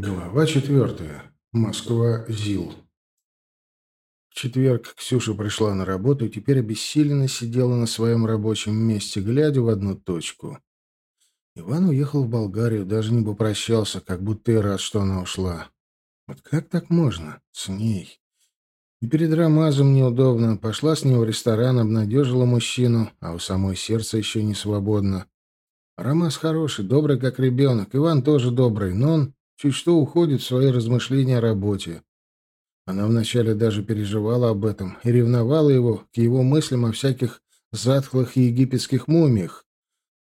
Глава четвертая. Москва. ЗИЛ. В четверг Ксюша пришла на работу и теперь обессиленно сидела на своем рабочем месте, глядя в одну точку. Иван уехал в Болгарию, даже не попрощался, как будто и рад, что она ушла. Вот как так можно? С ней. И перед Рамазом неудобно. Пошла с него в ресторан, обнадежила мужчину, а у самой сердце еще не свободно. Рамаз хороший, добрый, как ребенок. Иван тоже добрый, но он чуть что уходит в свои размышления о работе. Она вначале даже переживала об этом и ревновала его к его мыслям о всяких затхлых египетских мумиях.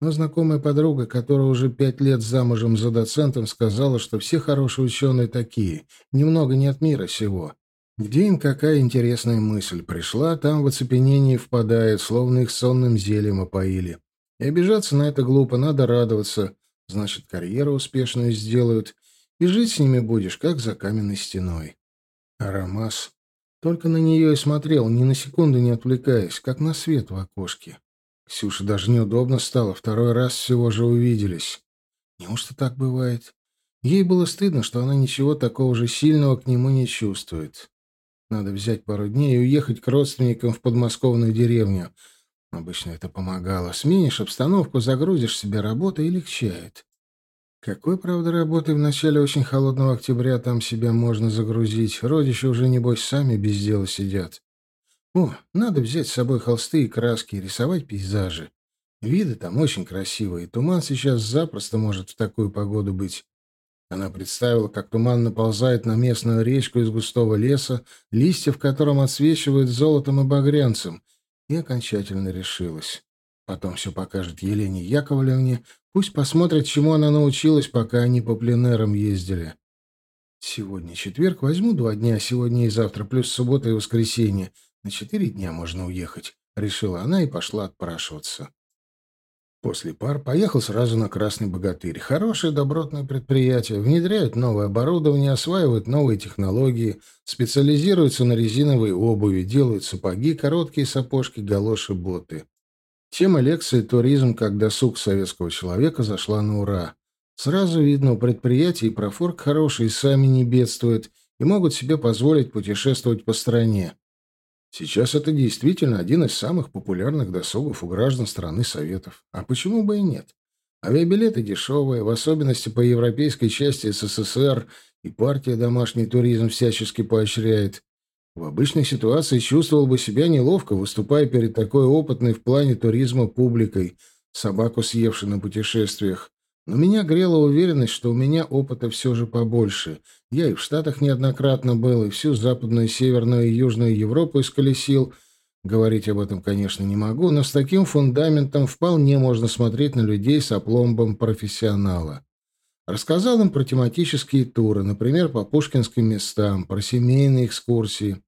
Но знакомая подруга, которая уже пять лет замужем за доцентом, сказала, что все хорошие ученые такие, немного не от мира сего. Где им какая интересная мысль пришла, там в оцепенении впадает, словно их сонным зельем опоили. И обижаться на это глупо, надо радоваться. Значит, карьеру успешную сделают, и жить с ними будешь, как за каменной стеной. Арамас только на нее и смотрел, ни на секунду не отвлекаясь, как на свет в окошке. Ксюше даже неудобно стало, второй раз всего же увиделись. Неужто так бывает? Ей было стыдно, что она ничего такого же сильного к нему не чувствует. Надо взять пару дней и уехать к родственникам в подмосковную деревню. Обычно это помогало. Сменишь обстановку, загрузишь себе работу и легчает. Какой, правда, работы в начале очень холодного октября там себя можно загрузить? Родичи уже, небось, сами без дела сидят. О, надо взять с собой холсты и краски и рисовать пейзажи. Виды там очень красивые, туман сейчас запросто может в такую погоду быть. Она представила, как туман наползает на местную речку из густого леса, листья в котором отсвечивают золотом и багрянцем, и окончательно решилась. Потом все покажет Елене Яковлевне, Пусть посмотрят, чему она научилась, пока они по пленерам ездили. Сегодня четверг, возьму два дня, сегодня и завтра, плюс суббота и воскресенье. На четыре дня можно уехать, — решила она и пошла отпрашиваться. После пар поехал сразу на «Красный богатырь». Хорошее добротное предприятие. Внедряют новое оборудование, осваивают новые технологии, специализируются на резиновой обуви, делают сапоги, короткие сапожки, галоши, боты. Тема лекции «Туризм как досуг советского человека» зашла на ура. Сразу видно, у предприятий профорк хороший, сами не бедствуют и могут себе позволить путешествовать по стране. Сейчас это действительно один из самых популярных досугов у граждан страны Советов. А почему бы и нет? Авиабилеты дешевые, в особенности по европейской части СССР, и партия домашний туризм всячески поощряет. В обычной ситуации чувствовал бы себя неловко, выступая перед такой опытной в плане туризма публикой, собаку съевшей на путешествиях. Но меня грела уверенность, что у меня опыта все же побольше. Я и в Штатах неоднократно был, и всю Западную, Северную и Южную Европу исколесил. Говорить об этом, конечно, не могу, но с таким фундаментом вполне можно смотреть на людей с опломбом профессионала. Рассказал им про тематические туры, например, по пушкинским местам, про семейные экскурсии.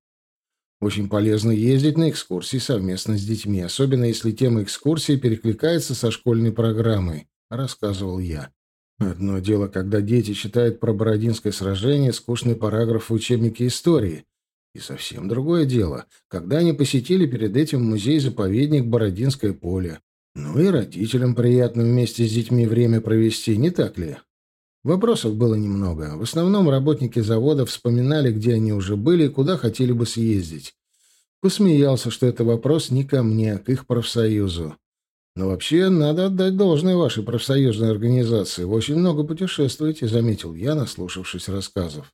Очень полезно ездить на экскурсии совместно с детьми, особенно если тема экскурсии перекликается со школьной программой, рассказывал я. Одно дело, когда дети читают про Бородинское сражение, скучный параграф в учебнике истории. И совсем другое дело, когда они посетили перед этим музей-заповедник Бородинское поле. Ну и родителям приятно вместе с детьми время провести, не так ли? Вопросов было немного. В основном работники завода вспоминали, где они уже были и куда хотели бы съездить. Посмеялся, что это вопрос не ко мне, к их профсоюзу. Но вообще надо отдать должное вашей профсоюзной организации. Вы очень много путешествуете, заметил я, наслушавшись рассказов.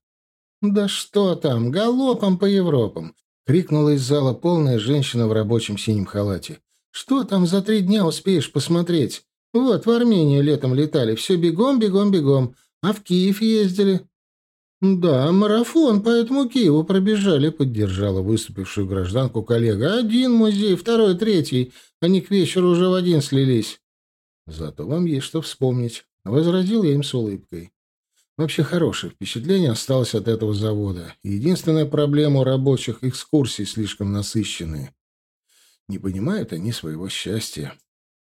Да что там, галопом по Европам! крикнула из зала полная женщина в рабочем синем халате. Что там за три дня успеешь посмотреть? Вот, в Армению летом летали, все бегом, бегом, бегом. А в Киев ездили?» «Да, марафон по этому Киеву пробежали», — поддержала выступившую гражданку коллега. «Один музей, второй, третий. Они к вечеру уже в один слились». «Зато вам есть что вспомнить», — возразил я им с улыбкой. Вообще хорошее впечатление осталось от этого завода. Единственная проблема у рабочих — экскурсии слишком насыщенные. Не понимают они своего счастья.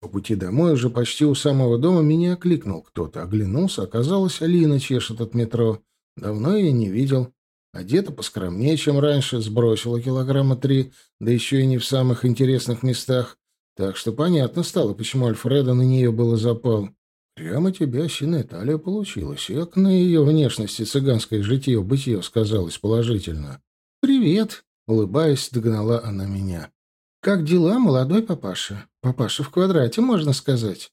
По пути домой, уже почти у самого дома, меня окликнул кто-то. Оглянулся, оказалось, Алина чешет от метро. Давно я не видел. Одета поскромнее, чем раньше, сбросила килограмма три, да еще и не в самых интересных местах. Так что понятно стало, почему Альфреда на нее было запал. Прямо тебе осиная талия получилась. Як на ее внешности цыганское житье-бытие сказалось положительно. «Привет!» — улыбаясь, догнала она меня. «Как дела, молодой папаша? Папаша в квадрате, можно сказать?»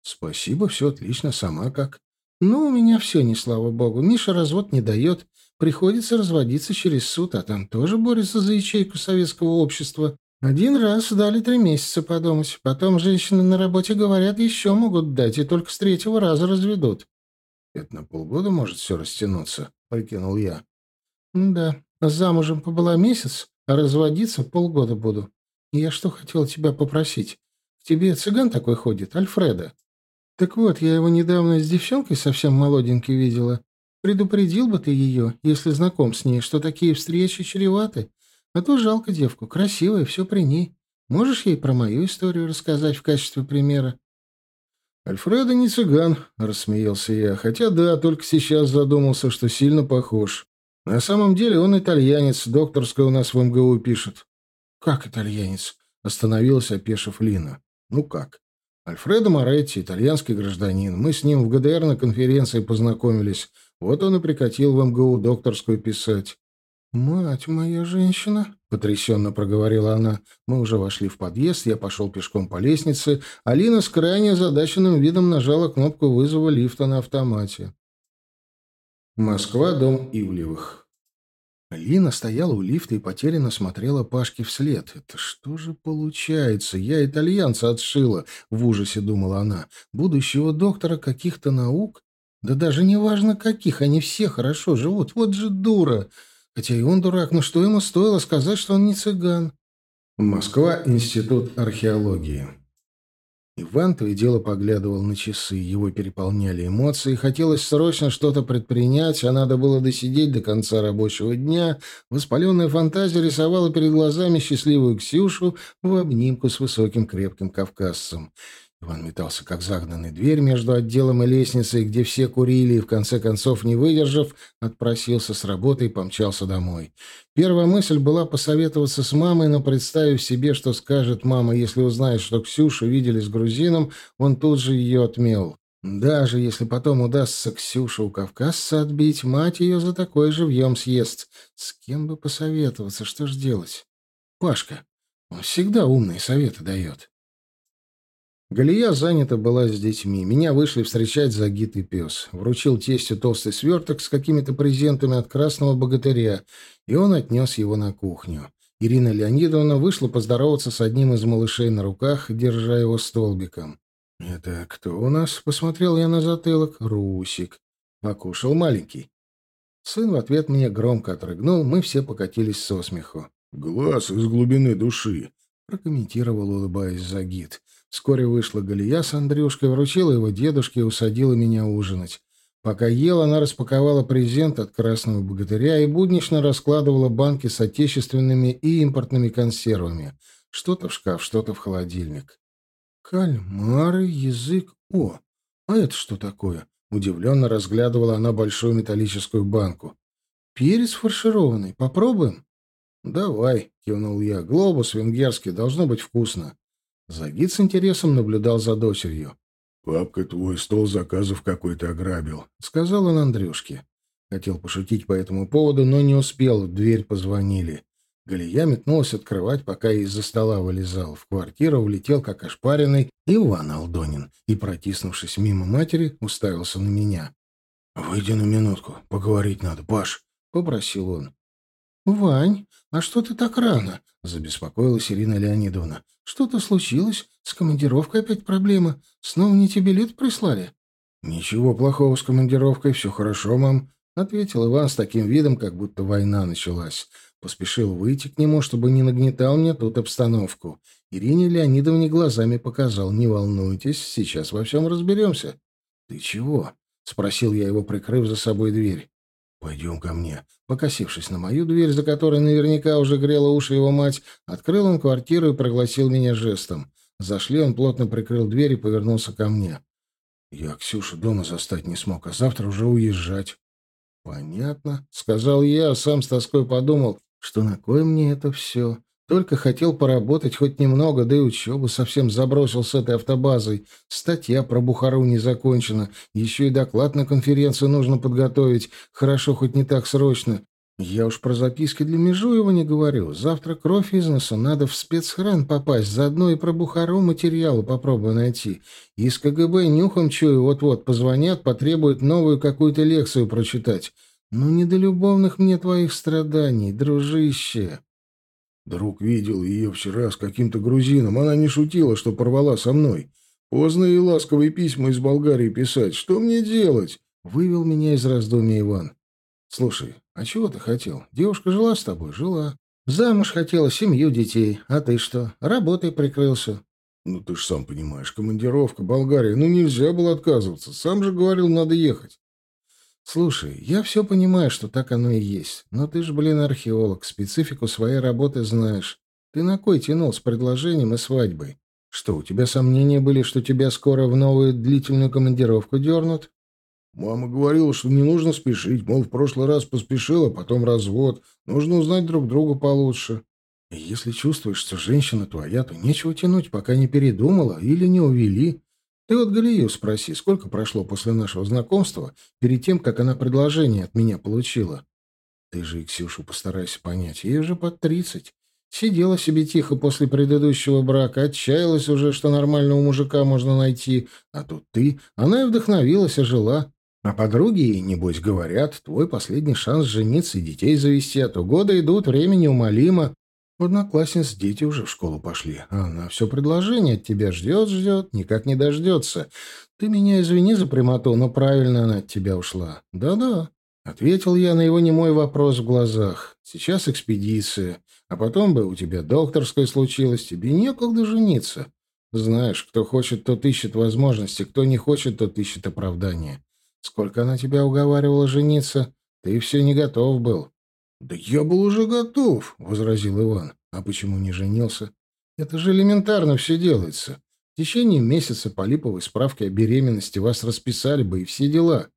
«Спасибо, все отлично. Сама как?» «Ну, у меня все, не слава богу. Миша развод не дает. Приходится разводиться через суд, а там тоже борются за ячейку советского общества. Один раз дали три месяца подумать. Потом женщины на работе говорят, еще могут дать, и только с третьего раза разведут. Это на полгода может все растянуться, прикинул я. Да, замужем побыла месяц, а разводиться полгода буду. Я что хотел тебя попросить? К тебе цыган такой ходит, Альфреда. Так вот, я его недавно с девчонкой совсем молоденькой видела. Предупредил бы ты ее, если знаком с ней, что такие встречи чреваты. А то жалко девку, красивая, все при ней. Можешь ей про мою историю рассказать в качестве примера?» «Альфредо не цыган», — рассмеялся я, хотя да, только сейчас задумался, что сильно похож. На самом деле он итальянец, докторское у нас в МГУ пишет. «Как итальянец?» — остановилась, опешив Лина. «Ну как? Альфредо Моретти, итальянский гражданин. Мы с ним в ГДР на конференции познакомились. Вот он и прикатил в МГУ докторскую писать. «Мать моя женщина!» — потрясенно проговорила она. Мы уже вошли в подъезд, я пошел пешком по лестнице. Алина с крайне озадаченным видом нажала кнопку вызова лифта на автомате. Москва, дом Ивлевых. Алина стояла у лифта и потерянно смотрела Пашке вслед. «Это что же получается? Я итальянца отшила!» — в ужасе думала она. «Будущего доктора каких-то наук? Да даже не важно каких, они все хорошо живут. Вот же дура!» Хотя и он дурак, но что ему стоило сказать, что он не цыган? Москва, Институт археологии. Иван то и дело поглядывал на часы, его переполняли эмоции, хотелось срочно что-то предпринять, а надо было досидеть до конца рабочего дня. Воспаленная фантазия рисовала перед глазами счастливую Ксюшу в обнимку с высоким крепким кавказцем. Иван метался, как загнанный дверь между отделом и лестницей, где все курили, и, в конце концов, не выдержав, отпросился с работы и помчался домой. Первая мысль была посоветоваться с мамой, но, представив себе, что скажет мама, если узнает, что Ксюшу видели с грузином, он тут же ее отмел. Даже если потом удастся Ксюшу у кавказца отбить, мать ее за такой живьем съест. С кем бы посоветоваться, что ж делать? Пашка. Он всегда умные советы дает. Галия занята была с детьми. Меня вышли встречать Загид и пес. Вручил тестю толстый сверток с какими-то презентами от красного богатыря, и он отнес его на кухню. Ирина Леонидовна вышла поздороваться с одним из малышей на руках, держа его столбиком. «Это кто у нас?» — посмотрел я на затылок. «Русик». Покушал маленький. Сын в ответ мне громко отрыгнул, мы все покатились со смеху. «Глаз из глубины души», — прокомментировал, улыбаясь Загид. Вскоре вышла Галия с Андрюшкой, вручила его дедушке и усадила меня ужинать. Пока ел, она распаковала презент от красного богатыря и буднично раскладывала банки с отечественными и импортными консервами. Что-то в шкаф, что-то в холодильник. Кальмары, язык... О, а это что такое? Удивленно разглядывала она большую металлическую банку. Перец фаршированный. Попробуем? Давай, кивнул я. Глобус венгерский, должно быть вкусно. Загид с интересом наблюдал за дочерью. «Папка твой стол заказов какой-то ограбил», — сказал он Андрюшке. Хотел пошутить по этому поводу, но не успел, в дверь позвонили. Галия метнулась открывать, пока из-за стола вылезал. В квартиру влетел, как ошпаренный, Иван Алдонин и, протиснувшись мимо матери, уставился на меня. «Выйди на минутку, поговорить надо, Паш», — попросил он. «Вань, а что ты так рано?» — забеспокоилась Ирина Леонидовна. «Что-то случилось? С командировкой опять проблемы? Снова не тебе лет прислали?» «Ничего плохого с командировкой, все хорошо, мам», — ответил Иван с таким видом, как будто война началась. Поспешил выйти к нему, чтобы не нагнетал мне тут обстановку. Ирине Леонидовне глазами показал. «Не волнуйтесь, сейчас во всем разберемся». «Ты чего?» — спросил я его, прикрыв за собой дверь. «Пойдем ко мне». Покосившись на мою дверь, за которой наверняка уже грела уши его мать, открыл он квартиру и прогласил меня жестом. Зашли, он плотно прикрыл дверь и повернулся ко мне. «Я Ксюшу дома застать не смог, а завтра уже уезжать». «Понятно», — сказал я, а сам с тоской подумал, что на кое мне это все. Только хотел поработать хоть немного, да и учебу совсем забросил с этой автобазой. Статья про Бухару не закончена. Еще и доклад на конференцию нужно подготовить. Хорошо, хоть не так срочно. Я уж про записки для Межуева не говорю. Завтра кровь из носа, надо в спецхран попасть. Заодно и про Бухару материалы попробую найти. Из КГБ нюхом чую, вот-вот позвонят, потребуют новую какую-то лекцию прочитать. Ну, не до любовных мне твоих страданий, дружище. Друг видел ее вчера с каким-то грузином. Она не шутила, что порвала со мной. Поздно и ласковые письма из Болгарии писать. Что мне делать? Вывел меня из раздумья Иван. Слушай, а чего ты хотел? Девушка жила с тобой? Жила. Замуж хотела, семью детей. А ты что? Работой прикрылся. Ну, ты ж сам понимаешь, командировка, Болгария. Ну, нельзя было отказываться. Сам же говорил, надо ехать. Слушай, я все понимаю, что так оно и есть. Но ты же, блин, археолог, специфику своей работы знаешь. Ты на кой тянул с предложением и свадьбой? Что, у тебя сомнения были, что тебя скоро в новую длительную командировку дернут? Мама говорила, что не нужно спешить, мол, в прошлый раз поспешила, потом развод. Нужно узнать друг друга получше. Если чувствуешь, что женщина твоя, то нечего тянуть, пока не передумала или не увели. Ты вот Галию спроси, сколько прошло после нашего знакомства, перед тем, как она предложение от меня получила. Ты же и Ксюшу постарайся понять, ей уже под тридцать. Сидела себе тихо после предыдущего брака, отчаялась уже, что нормального мужика можно найти, а тут ты, она и вдохновилась, и жила. А подруги ей, небось, говорят, твой последний шанс жениться и детей завести, а то годы идут, время неумолимо. У одноклассниц дети уже в школу пошли, а она все предложение от тебя ждет-ждет, никак не дождется. Ты меня извини за прямоту, но правильно она от тебя ушла. Да-да. Ответил я на его немой вопрос в глазах. Сейчас экспедиция, а потом бы у тебя докторское случилось, тебе некогда жениться. Знаешь, кто хочет, тот ищет возможности, кто не хочет, тот ищет оправдания. Сколько она тебя уговаривала жениться? Ты все не готов был. Да я был уже готов, возразил Иван. А почему не женился? Это же элементарно все делается. В течение месяца по липовой справке о беременности вас расписали бы и все дела.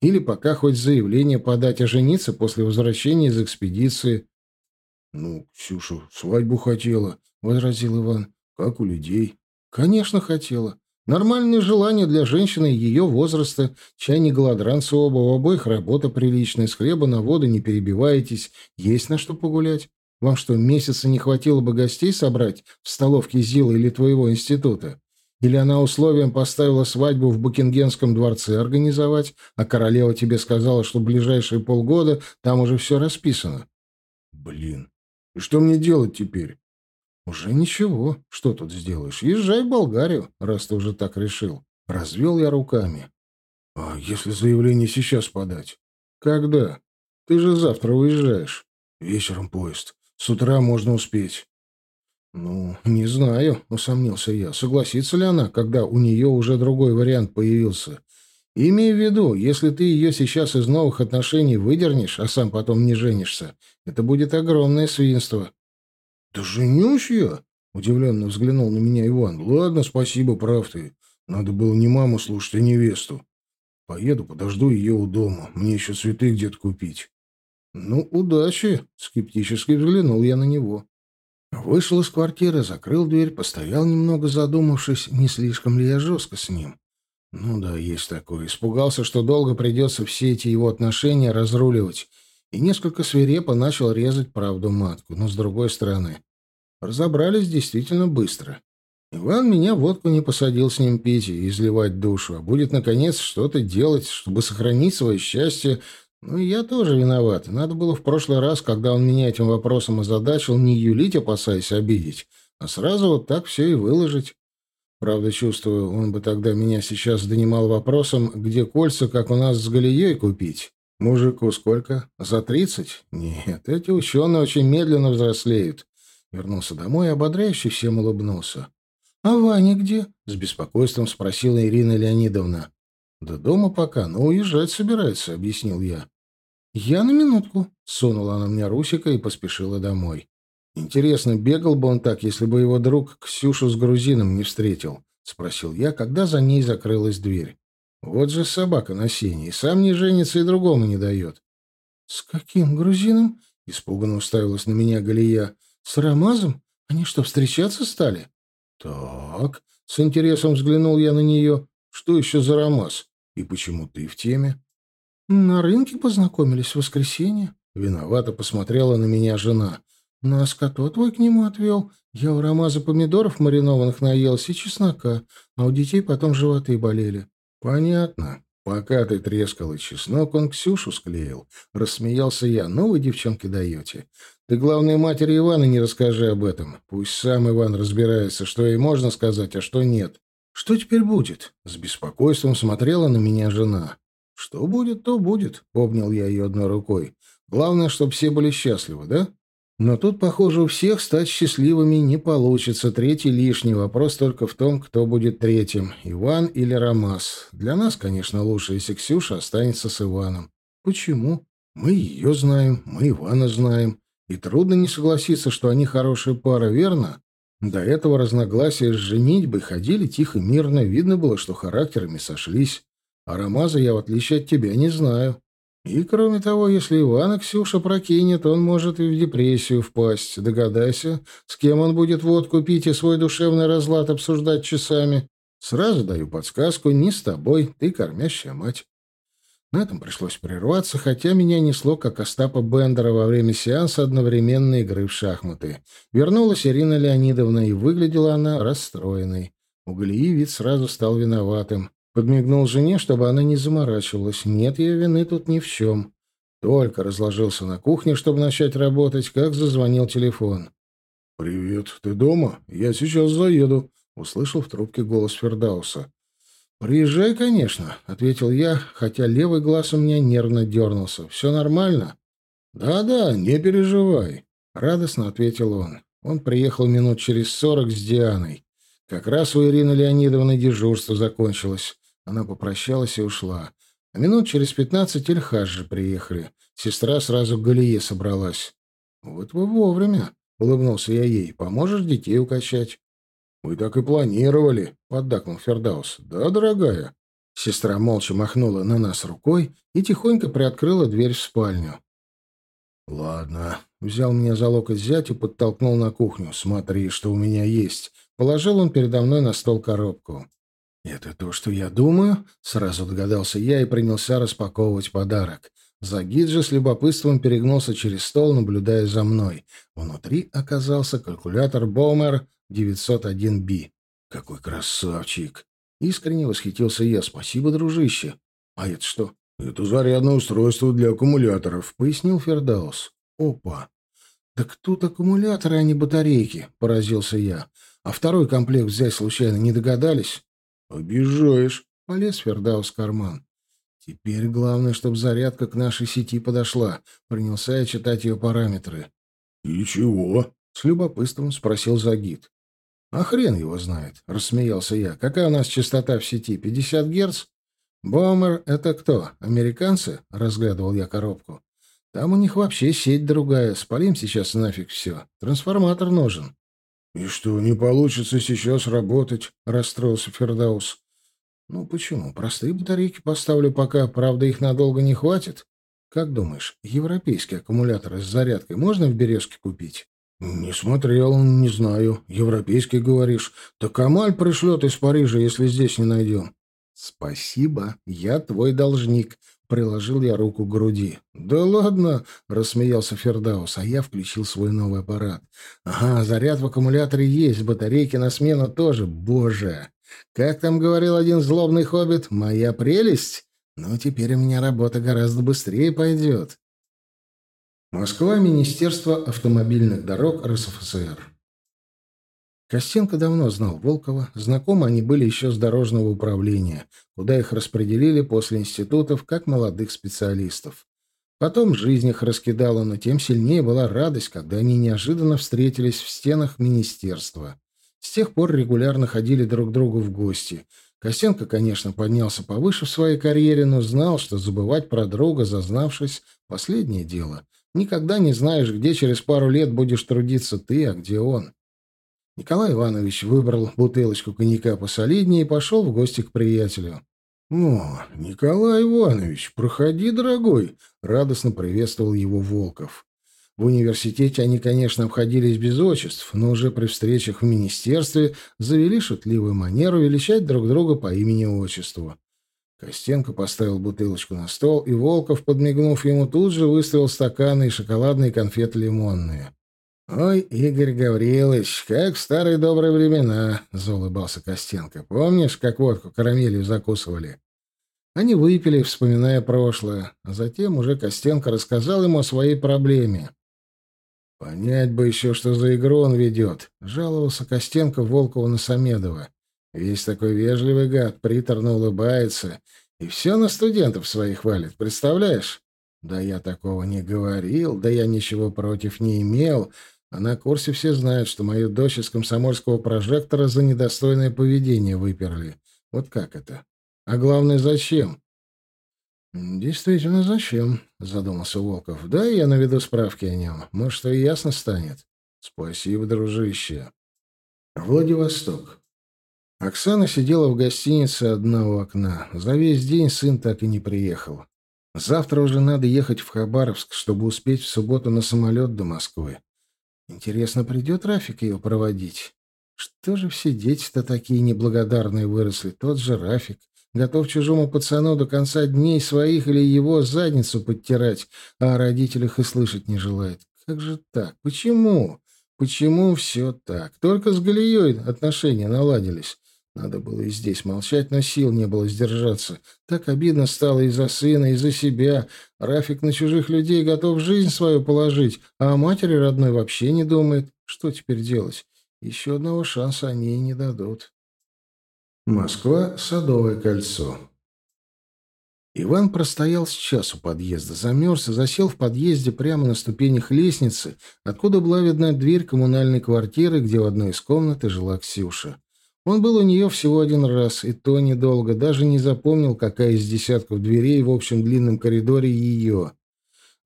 Или пока хоть заявление подать, а жениться после возвращения из экспедиции. — Ну, Ксюша свадьбу хотела, — возразил Иван. — Как у людей. — Конечно, хотела. Нормальное желание для женщины ее возраста. Чай не голодранцы оба, у обоих работа приличная, с хлеба на воду не перебиваетесь, есть на что погулять. Вам что, месяца не хватило бы гостей собрать в столовке ЗИЛа или твоего института? Или она условием поставила свадьбу в Букингенском дворце организовать, а королева тебе сказала, что ближайшие полгода там уже все расписано? Блин, и что мне делать теперь? «Уже ничего. Что тут сделаешь? Езжай в Болгарию, раз ты уже так решил». Развел я руками. «А если заявление сейчас подать?» «Когда? Ты же завтра уезжаешь». «Вечером поезд. С утра можно успеть». «Ну, не знаю», — усомнился я. «Согласится ли она, когда у нее уже другой вариант появился? Имей в виду, если ты ее сейчас из новых отношений выдернешь, а сам потом не женишься, это будет огромное свинство. «Да женюсь я?» — удивленно взглянул на меня Иван. «Ладно, спасибо, прав ты. Надо было не маму слушать, а невесту. Поеду, подожду ее у дома. Мне еще цветы где-то купить». «Ну, удачи!» — скептически взглянул я на него. Вышел из квартиры, закрыл дверь, постоял немного задумавшись, не слишком ли я жестко с ним. Ну да, есть такое. Испугался, что долго придется все эти его отношения разруливать, и несколько свирепо начал резать правду матку. Но с другой стороны, разобрались действительно быстро. Иван меня водку не посадил с ним пить и изливать душу, а будет, наконец, что-то делать, чтобы сохранить свое счастье. Ну и я тоже виноват. Надо было в прошлый раз, когда он меня этим вопросом озадачил, не юлить, опасаясь обидеть, а сразу вот так все и выложить. Правда, чувствую, он бы тогда меня сейчас донимал вопросом, где кольца, как у нас с Галией, купить. Мужику сколько? За тридцать? Нет, эти ученые очень медленно взрослеют. Вернулся домой и ободряюще всем улыбнулся. «А Ваня где?» — с беспокойством спросила Ирина Леонидовна. «Да дома пока, но уезжать собирается», — объяснил я. «Я на минутку», — сунула она мне Русика и поспешила домой. «Интересно, бегал бы он так, если бы его друг Ксюшу с грузином не встретил?» — спросил я, когда за ней закрылась дверь. Вот же собака на сене, и сам не женится, и другому не дает. — С каким грузином? — испуганно уставилась на меня Галия. С Рамазом? Они что, встречаться стали? Так, с интересом взглянул я на нее. Что еще за Рамаз? И почему ты в теме? На рынке познакомились в воскресенье. Виновато посмотрела на меня жена. Нас кота твой к нему отвел. Я у Рамаза помидоров маринованных наелся и чеснока, а у детей потом животы болели. Понятно. Пока ты трескал и чеснок, он Ксюшу склеил. Рассмеялся я. Ну вы, девчонки, даете. Ты, главной матери Ивана не расскажи об этом. Пусть сам Иван разбирается, что ей можно сказать, а что нет. Что теперь будет? С беспокойством смотрела на меня жена. Что будет, то будет, обнял я ее одной рукой. Главное, чтобы все были счастливы, да? Но тут, похоже, у всех стать счастливыми не получится. Третий лишний. Вопрос только в том, кто будет третьим. Иван или Ромас. Для нас, конечно, лучше, если Ксюша останется с Иваном. Почему? Мы ее знаем, мы Ивана знаем. И трудно не согласиться, что они хорошая пара, верно? До этого разногласия с женитьбой ходили тихо, мирно. Видно было, что характерами сошлись. А Ромаза я, в отличие от тебя, не знаю. И, кроме того, если Ивана Ксюша прокинет, он может и в депрессию впасть. Догадайся, с кем он будет водку пить и свой душевный разлад обсуждать часами. Сразу даю подсказку, не с тобой, ты кормящая мать. На этом пришлось прерваться, хотя меня несло, как Остапа Бендера во время сеанса одновременной игры в шахматы. Вернулась Ирина Леонидовна, и выглядела она расстроенной. У Галии вид сразу стал виноватым. Подмигнул жене, чтобы она не заморачивалась. Нет ее вины тут ни в чем. Только разложился на кухне, чтобы начать работать, как зазвонил телефон. «Привет, ты дома? Я сейчас заеду», — услышал в трубке голос Фердауса. «Приезжай, конечно», — ответил я, хотя левый глаз у меня нервно дернулся. «Все нормально?» «Да-да, не переживай», — радостно ответил он. Он приехал минут через сорок с Дианой. Как раз у Ирины Леонидовны дежурство закончилось. Она попрощалась и ушла. А минут через пятнадцать Эльхаджи приехали. Сестра сразу к Галие собралась. «Вот вы вовремя», — улыбнулся я ей. «Поможешь детей укачать?» «Мы так и планировали», — поддакнул Фердаус. «Да, дорогая?» Сестра молча махнула на нас рукой и тихонько приоткрыла дверь в спальню. «Ладно», — взял меня за локоть зять и подтолкнул на кухню. «Смотри, что у меня есть». Положил он передо мной на стол коробку. «Это то, что я думаю?» — сразу догадался я и принялся распаковывать подарок. Загид же с любопытством перегнулся через стол, наблюдая за мной. Внутри оказался калькулятор Бомер 901B. «Какой красавчик!» Искренне восхитился я. «Спасибо, дружище!» «А это что?» «Это зарядное устройство для аккумуляторов», — пояснил Фердаус. «Опа! Так тут аккумуляторы, а не батарейки», — поразился я. «А второй комплект взять случайно не догадались?» «Обижаешь», — полез Фердаус в карман. «Теперь главное, чтобы зарядка к нашей сети подошла». Принялся я читать ее параметры. «И чего?» — с любопытством спросил Загид. «А хрен его знает», — рассмеялся я. «Какая у нас частота в сети? 50 герц?» «Бомер — это кто? Американцы?» — разглядывал я коробку. «Там у них вообще сеть другая. Спалим сейчас нафиг все. Трансформатор нужен». «И что, не получится сейчас работать?» — расстроился Фердаус. «Ну почему? Простые батарейки поставлю пока, правда, их надолго не хватит. Как думаешь, европейские аккумуляторы с зарядкой можно в «Березке» купить?» «Не смотрел, не знаю. Европейский, говоришь. Так Амаль пришлет из Парижа, если здесь не найдем». «Спасибо, я твой должник», Приложил я руку к груди. «Да ладно!» — рассмеялся Фердаус, а я включил свой новый аппарат. «Ага, заряд в аккумуляторе есть, батарейки на смену тоже. Боже! Как там говорил один злобный хоббит, моя прелесть? Ну, теперь у меня работа гораздо быстрее пойдет». Москва, Министерство автомобильных дорог РСФСР. Костенко давно знал Волкова, знакомы они были еще с дорожного управления, куда их распределили после институтов как молодых специалистов. Потом жизнь их раскидала, но тем сильнее была радость, когда они неожиданно встретились в стенах министерства. С тех пор регулярно ходили друг к другу в гости. Костенко, конечно, поднялся повыше в своей карьере, но знал, что забывать про друга, зазнавшись, — последнее дело. Никогда не знаешь, где через пару лет будешь трудиться ты, а где он. Николай Иванович выбрал бутылочку коньяка посолиднее и пошел в гости к приятелю. «О, Николай Иванович, проходи, дорогой!» — радостно приветствовал его Волков. В университете они, конечно, обходились без отчеств, но уже при встречах в министерстве завели шутливую манеру величать друг друга по имени-отчеству. Костенко поставил бутылочку на стол, и Волков, подмигнув ему, тут же выставил стаканы и шоколадные конфеты лимонные. «Ой, Игорь Гаврилович, как в старые добрые времена!» — заулыбался Костенко. «Помнишь, как водку карамелью закусывали?» Они выпили, вспоминая прошлое, а затем уже Костенко рассказал ему о своей проблеме. «Понять бы еще, что за игру он ведет», — жаловался Костенко Волкову на Самедова. Весь такой вежливый гад, приторно улыбается, и все на студентов своих валит, представляешь? Да я такого не говорил, да я ничего против не имел, а на курсе все знают, что мою дочь из комсомольского прожектора за недостойное поведение выперли. Вот как это? А главное, зачем? «Действительно, зачем?» — задумался Волков. «Да, я наведу справки о нем. Может, и ясно станет». «Спасибо, дружище». Владивосток. Оксана сидела в гостинице одна у окна. За весь день сын так и не приехал. Завтра уже надо ехать в Хабаровск, чтобы успеть в субботу на самолет до Москвы. Интересно, придет Рафик ее проводить? Что же все дети-то такие неблагодарные выросли? Тот же Рафик, готов чужому пацану до конца дней своих или его задницу подтирать, а о родителях и слышать не желает. Как же так? Почему? Почему все так? Только с Галией отношения наладились. Надо было и здесь молчать, но сил не было сдержаться. Так обидно стало и за сына, и за себя. Рафик на чужих людей готов жизнь свою положить, а о матери родной вообще не думает. Что теперь делать? Еще одного шанса они и не дадут. Москва, Садовое кольцо. Иван простоял с час у подъезда, замерз и засел в подъезде прямо на ступенях лестницы, откуда была видна дверь коммунальной квартиры, где в одной из комнат жила Ксюша. Он был у нее всего один раз, и то недолго, даже не запомнил, какая из десятков дверей в общем длинном коридоре ее.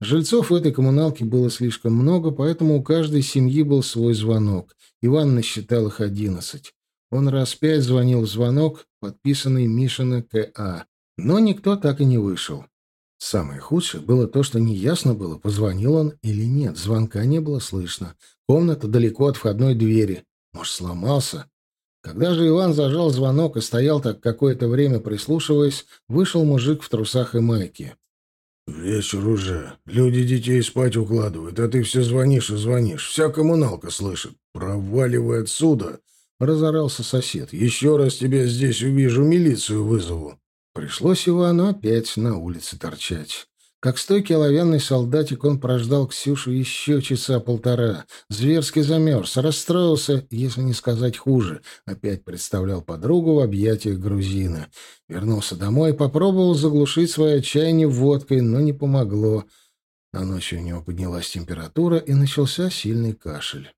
Жильцов в этой коммуналке было слишком много, поэтому у каждой семьи был свой звонок. Иван насчитал их одиннадцать. Он раз пять звонил в звонок, подписанный Мишина К.А., но никто так и не вышел. Самое худшее было то, что неясно было, позвонил он или нет. Звонка не было слышно. Комната далеко от входной двери. Может, сломался? Когда же Иван зажал звонок и стоял так какое-то время прислушиваясь, вышел мужик в трусах и майке. «Вечер уже. Люди детей спать укладывают, а ты все звонишь и звонишь. Вся коммуналка слышит. Проваливай отсюда!» — разорался сосед. «Еще раз тебя здесь увижу, милицию вызову». Пришлось Ивану опять на улице торчать. Как стойкий оловянный солдатик он прождал Ксюшу еще часа полтора. Зверски замерз, расстроился, если не сказать хуже. Опять представлял подругу в объятиях грузина. Вернулся домой, попробовал заглушить свое отчаяние водкой, но не помогло. На ночью у него поднялась температура и начался сильный кашель.